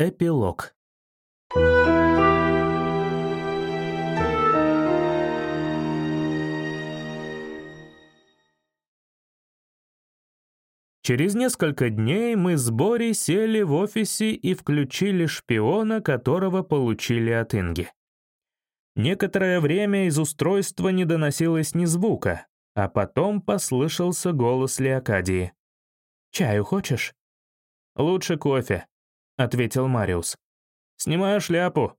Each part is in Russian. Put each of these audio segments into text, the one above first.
Эпилог. Через несколько дней мы с Бори сели в офисе и включили шпиона, которого получили от Инги. Некоторое время из устройства не доносилось ни звука, а потом послышался голос Леокадии. «Чаю хочешь?» «Лучше кофе», — ответил Мариус. «Снимаю шляпу».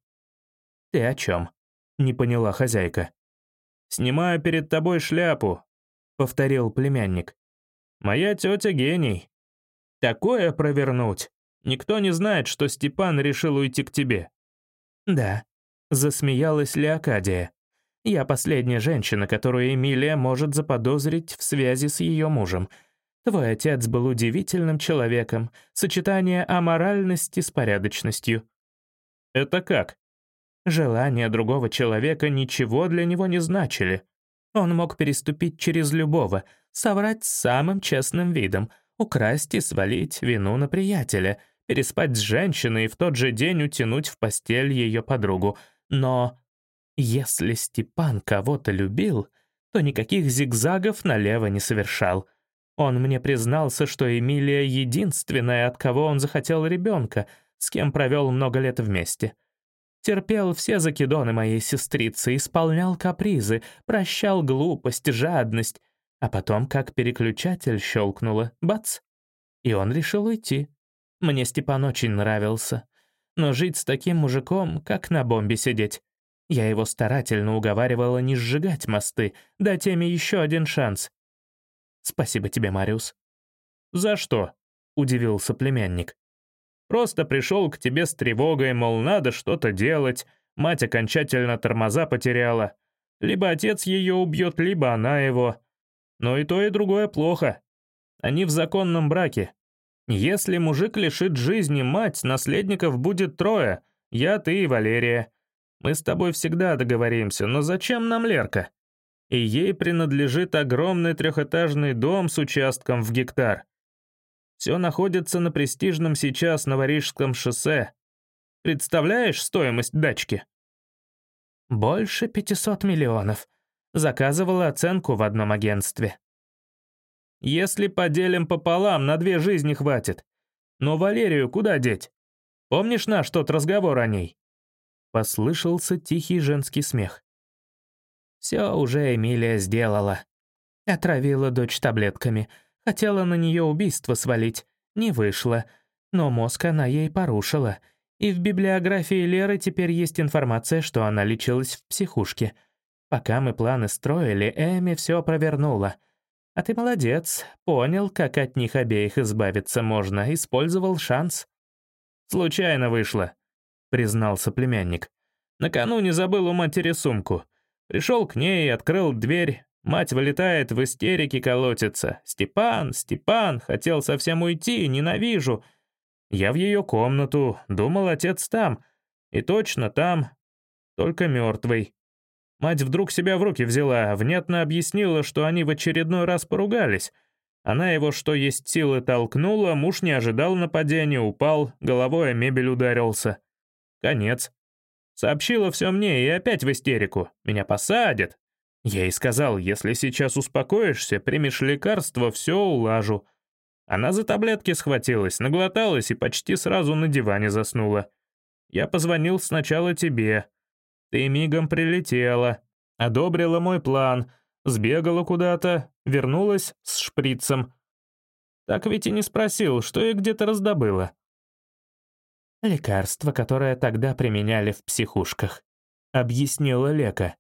«Ты о чем?» — не поняла хозяйка. «Снимаю перед тобой шляпу», — повторил племянник. «Моя тетя гений. Такое провернуть. Никто не знает, что Степан решил уйти к тебе». «Да», — засмеялась Леокадия. «Я последняя женщина, которую Эмилия может заподозрить в связи с ее мужем. Твой отец был удивительным человеком, сочетание аморальности с порядочностью». «Это как?» Желания другого человека ничего для него не значили. Он мог переступить через любого, соврать с самым честным видом, украсть и свалить вину на приятеля, переспать с женщиной и в тот же день утянуть в постель ее подругу. Но если Степан кого-то любил, то никаких зигзагов налево не совершал — он мне признался, что Эмилия единственная, от кого он захотел ребенка, с кем провел много лет вместе. Терпел все закидоны моей сестрицы, исполнял капризы, прощал глупость, жадность, а потом как переключатель щелкнуло, бац, и он решил уйти. Мне Степан очень нравился, но жить с таким мужиком, как на бомбе сидеть. Я его старательно уговаривала не сжигать мосты, дать им еще один шанс. Спасибо тебе, Мариус». «За что?» — удивился племянник. «Просто пришел к тебе с тревогой, мол, надо что-то делать, мать окончательно тормоза потеряла. Либо отец ее убьет, либо она его. Но и то, и другое плохо. Они в законном браке. Если мужик лишит жизни мать, наследников будет трое. Я, ты и Валерия. Мы с тобой всегда договоримся, но зачем нам Лерка? И ей принадлежит огромный трехэтажный дом с участком в гектар. Все находится на престижном сейчас Новорижском шоссе. Представляешь стоимость дачки? Больше 500 миллионов. Заказывала оценку в одном агентстве. Если поделим пополам, на две жизни хватит. Но Валерию куда деть? Помнишь наш тот разговор о ней? Послышался тихий женский смех. Все уже Эмилия сделала. Отравила дочь таблетками. Хотела на нее убийство свалить. Не вышло. Но мозг она ей порушила. И в библиографии Леры теперь есть информация, что она лечилась в психушке. Пока мы планы строили, Эми все провернула. А ты молодец, понял, как от них обеих избавиться можно, использовал шанс. «Случайно вышло», — признался племянник. «Накануне забыл у матери сумку. Пришел к ней, открыл дверь. Мать вылетает, в истерике колотится. «Степан, Степан, хотел совсем уйти, ненавижу». Я в ее комнату, думал, отец там. И точно там, только мертвый. Мать вдруг себя в руки взяла, внятно объяснила, что они в очередной раз поругались. Она его, что есть силы, толкнула, муж не ожидал нападения, упал, головой о мебель ударился. Конец. Сообщила все мне и опять в истерику. Меня посадят. Я ей сказал, если сейчас успокоишься, примешь лекарство, все улажу. Она за таблетки схватилась, наглоталась и почти сразу на диване заснула. Я позвонил сначала тебе. Ты мигом прилетела, одобрила мой план, сбегала куда-то, вернулась с шприцем. Так ведь и не спросил, что я где-то раздобыла. «Лекарство, которое тогда применяли в психушках», — объяснила Лека.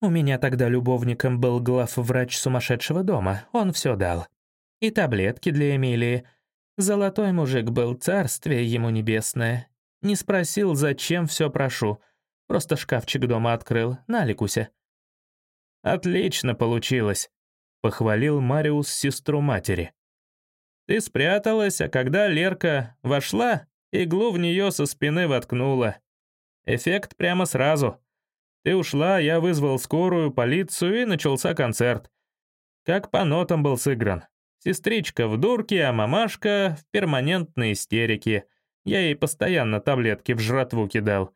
«У меня тогда любовником был главврач сумасшедшего дома, он все дал. И таблетки для Эмилии. Золотой мужик был, царствие ему небесное. Не спросил, зачем все прошу. Просто шкафчик дома открыл, на Ликуся». «Отлично получилось», — похвалил Мариус сестру матери. «Ты спряталась, а когда Лерка вошла, Иглу в нее со спины воткнула. Эффект прямо сразу. Ты ушла, я вызвал скорую, полицию, и начался концерт. Как по нотам был сыгран. Сестричка в дурке, а мамашка в перманентной истерике. Я ей постоянно таблетки в жратву кидал.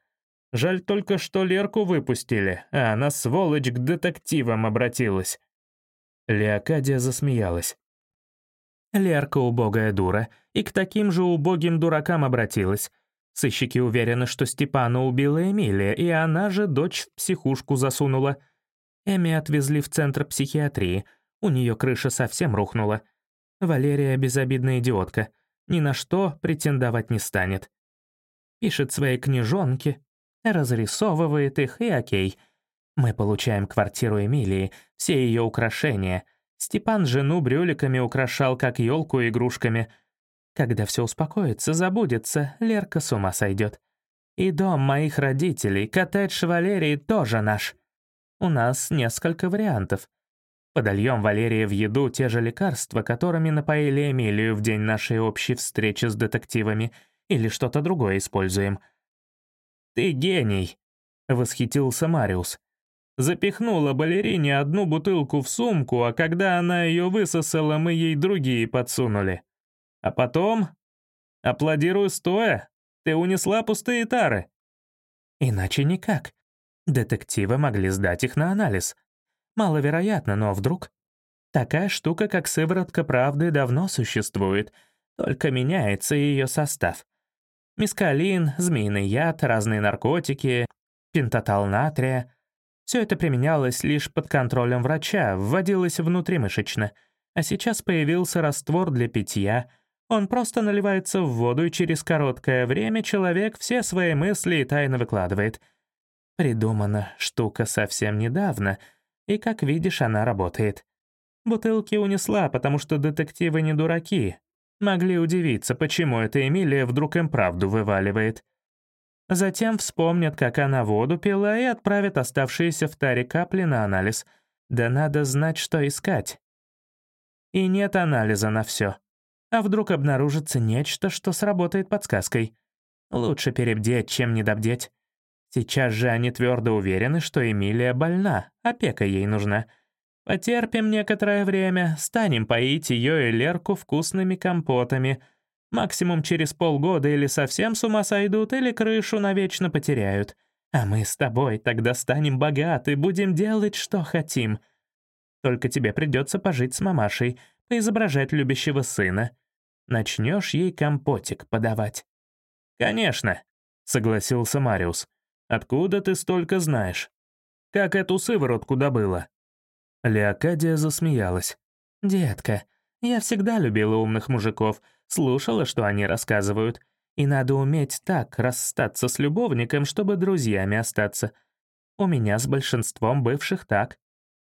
Жаль только, что Лерку выпустили, а она, сволочь, к детективам обратилась». Леокадия засмеялась. Лерка убогая дура, и к таким же убогим дуракам обратилась. Сыщики уверены, что Степана убила Эмилия, и она же дочь в психушку засунула. Эми отвезли в центр психиатрии, у нее крыша совсем рухнула. Валерия безобидная идиотка, ни на что претендовать не станет. Пишет свои книжонки, разрисовывает их, и окей. Мы получаем квартиру Эмилии, все ее украшения — Степан жену брюликами украшал, как елку игрушками. Когда все успокоится, забудется, Лерка с ума сойдет. И дом моих родителей, коттедж Валерии тоже наш. У нас несколько вариантов. Подольем Валерии в еду те же лекарства, которыми напоили Эмилию в день нашей общей встречи с детективами, или что-то другое используем. «Ты гений!» — восхитился Мариус. Запихнула балерине одну бутылку в сумку, а когда она ее высосала, мы ей другие подсунули. А потом... Аплодирую стоя. Ты унесла пустые тары. Иначе никак. Детективы могли сдать их на анализ. Маловероятно, но вдруг... Такая штука, как сыворотка правды, давно существует, только меняется ее состав. Мискалин, змеиный яд, разные наркотики, пентатал натрия — все это применялось лишь под контролем врача, вводилось внутримышечно. А сейчас появился раствор для питья. Он просто наливается в воду, и через короткое время человек все свои мысли и тайны выкладывает. Придумана штука совсем недавно, и, как видишь, она работает. Бутылки унесла, потому что детективы не дураки. Могли удивиться, почему эта Эмилия вдруг им правду вываливает. Затем вспомнят, как она воду пила, и отправят оставшиеся в таре капли на анализ. Да надо знать, что искать. И нет анализа на все. А вдруг обнаружится нечто, что сработает подсказкой. Лучше перебдеть, чем недобдеть. Сейчас же они твердо уверены, что Эмилия больна, опека ей нужна. Потерпим некоторое время, станем поить ее и Лерку вкусными компотами — Максимум через полгода или совсем с ума сойдут, или крышу навечно потеряют. А мы с тобой тогда станем богаты, будем делать, что хотим. Только тебе придется пожить с мамашей, поизображать любящего сына. Начнешь ей компотик подавать». «Конечно», — согласился Мариус. «Откуда ты столько знаешь? Как эту сыворотку добыла?» Леокадия засмеялась. «Детка, я всегда любила умных мужиков, слушала, что они рассказывают. И надо уметь так расстаться с любовником, чтобы друзьями остаться. У меня с большинством бывших так.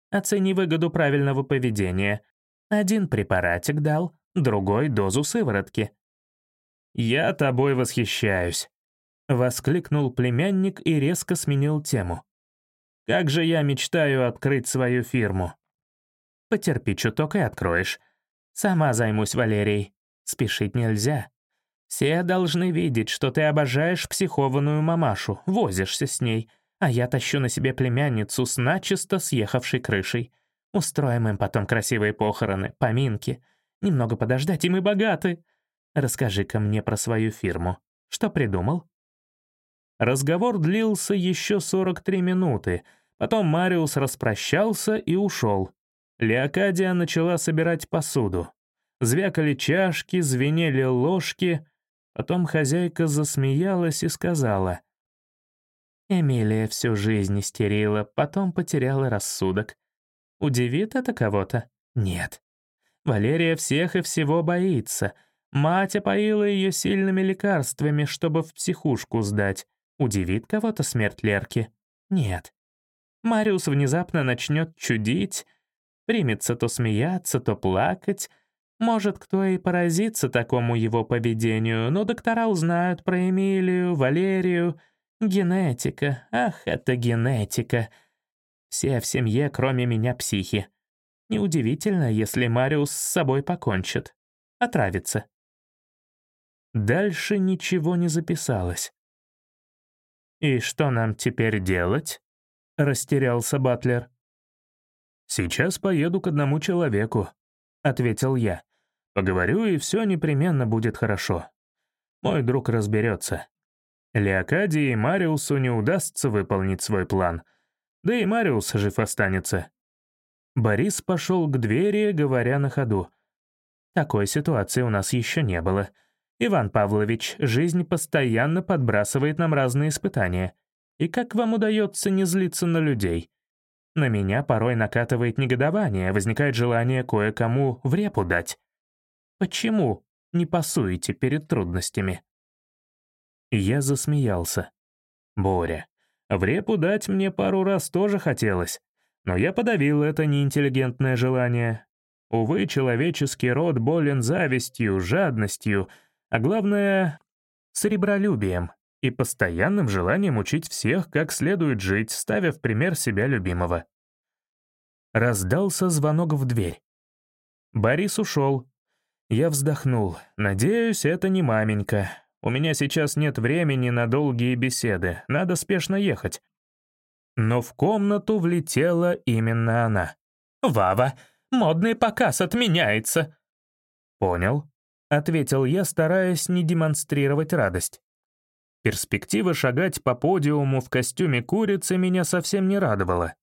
Оцени выгоду правильного поведения. Один препаратик дал, другой — дозу сыворотки. «Я тобой восхищаюсь», — воскликнул племянник и резко сменил тему. «Как же я мечтаю открыть свою фирму». «Потерпи чуток и откроешь. Сама займусь Валерией. Спешить нельзя. Все должны видеть, что ты обожаешь психованную мамашу, возишься с ней, а я тащу на себе племянницу с начисто съехавшей крышей. Устроим им потом красивые похороны, поминки. Немного подождать, и мы богаты. Расскажи-ка мне про свою фирму. Что придумал?» Разговор длился еще 43 минуты. Потом Мариус распрощался и ушел. Леокадия начала собирать посуду. Звякали чашки, звенели ложки. Потом хозяйка засмеялась и сказала. Эмилия всю жизнь истерила, потом потеряла рассудок. Удивит это кого-то? Нет. Валерия всех и всего боится. Мать опоила ее сильными лекарствами, чтобы в психушку сдать. Удивит кого-то смерть Лерки? Нет. Мариус внезапно начнет чудить, примется то смеяться, то плакать. Может, кто и поразится такому его поведению, но доктора узнают про Эмилию, Валерию. Генетика, ах, это генетика. Все в семье, кроме меня, психи. Неудивительно, если Мариус с собой покончит. Отравится. Дальше ничего не записалось. «И что нам теперь делать?» — растерялся Батлер. «Сейчас поеду к одному человеку», — ответил я. «Поговорю, и все непременно будет хорошо. Мой друг разберется. Леокадии и Мариусу не удастся выполнить свой план. Да и Мариус жив останется. Борис пошел к двери, говоря на ходу. Такой ситуации у нас еще не было. Иван Павлович, жизнь постоянно подбрасывает нам разные испытания. И как вам удается не злиться на людей? На меня порой накатывает негодование, возникает желание кое-кому в репу дать. Почему не пасуете перед трудностями? Я засмеялся. Боря, в репу дать мне пару раз тоже хотелось, но я подавил это неинтеллигентное желание. Увы, человеческий род болен завистью, жадностью, а главное — сребролюбием и постоянным желанием учить всех, как следует жить, ставя в пример себя любимого. Раздался звонок в дверь. Борис ушел. Я вздохнул. Надеюсь, это не маменька. У меня сейчас нет времени на долгие беседы, надо спешно ехать. Но в комнату влетела именно она. «Вава, модный показ отменяется!» «Понял», — ответил я, стараясь не демонстрировать радость. Перспектива шагать по подиуму в костюме курицы меня совсем не радовала.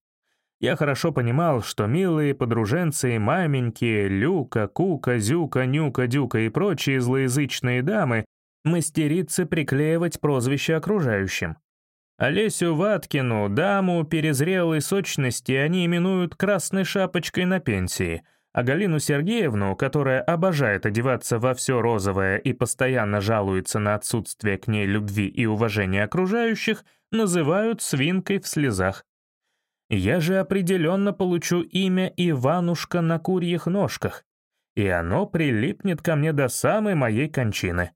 Я хорошо понимал, что милые подруженцы и маменьки, Люка, Кука, Зюка, Нюка, Дюка и прочие злоязычные дамы мастерицы приклеивать прозвища окружающим. Олесю Ваткину, даму перезрелой сочности, они именуют «красной шапочкой на пенсии», а Галину Сергеевну, которая обожает одеваться во все розовое и постоянно жалуется на отсутствие к ней любви и уважения окружающих, называют «свинкой в слезах». Я же определенно получу имя Иванушка на курьих ножках, и оно прилипнет ко мне до самой моей кончины.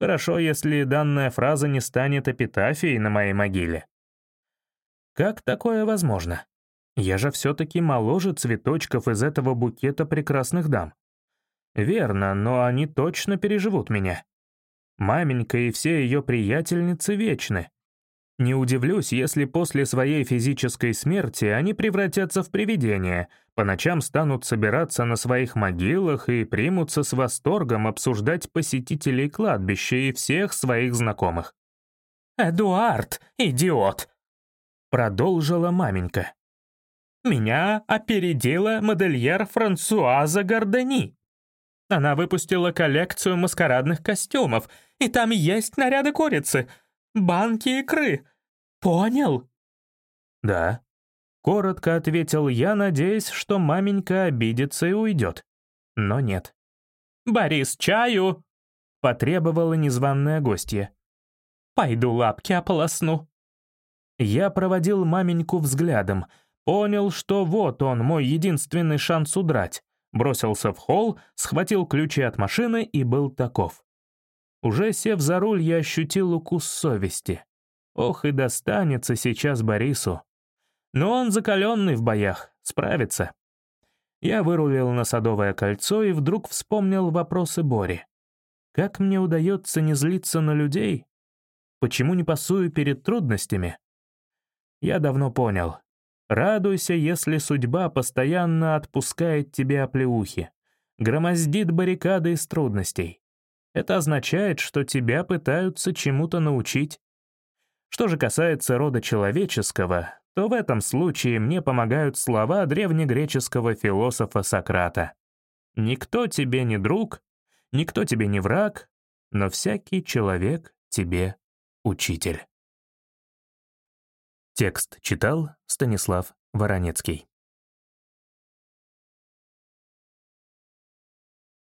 Хорошо, если данная фраза не станет эпитафией на моей могиле. Как такое возможно? Я же все-таки моложе цветочков из этого букета прекрасных дам. Верно, но они точно переживут меня. Маменька и все ее приятельницы вечны. Не удивлюсь, если после своей физической смерти они превратятся в привидения, по ночам станут собираться на своих могилах и примутся с восторгом обсуждать посетителей кладбища и всех своих знакомых. «Эдуард, идиот!» — продолжила маменька. Меня опередила модельер Франсуаза Гордени. Она выпустила коллекцию маскарадных костюмов, и там есть наряды курицы, банки икры. Понял? Да. Коротко ответил я, надеясь, что маменька обидится и уйдет. Но нет. «Борис, чаю!» — потребовала незваная гостья. «Пойду лапки ополосну». Я проводил маменьку взглядом — Понял, что вот он, мой единственный шанс удрать. Бросился в холл, схватил ключи от машины и был таков. Уже сев за руль, я ощутил укус совести. Ох, и достанется сейчас Борису. Но он закаленный в боях, справится. Я вырулил на Садовое кольцо и вдруг вспомнил вопросы Бори. Как мне удается не злиться на людей? Почему не пасую перед трудностями? Я давно понял, Радуйся, если судьба постоянно отпускает тебе оплеухи, громоздит баррикады из трудностей. Это означает, что тебя пытаются чему-то научить. Что же касается рода человеческого, то в этом случае мне помогают слова древнегреческого философа Сократа. «Никто тебе не друг, никто тебе не враг, но всякий человек тебе учитель». Текст читал Станислав Воронецкий.